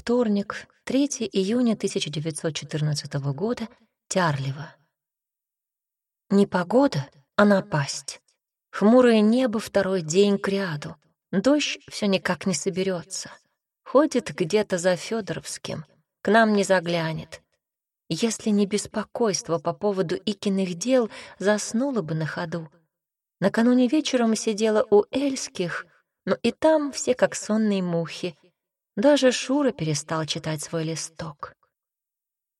Вторник, 3 июня 1914 года, Тярлево. Не погода, а напасть. Хмурое небо второй день кряду. Дождь все никак не соберется. Ходит где-то за Федоровским, к нам не заглянет. Если не беспокойство по поводу Икиных дел, заснула бы на ходу. Накануне вечером сидела у Эльских, но и там все как сонные мухи. Даже Шура перестал читать свой листок.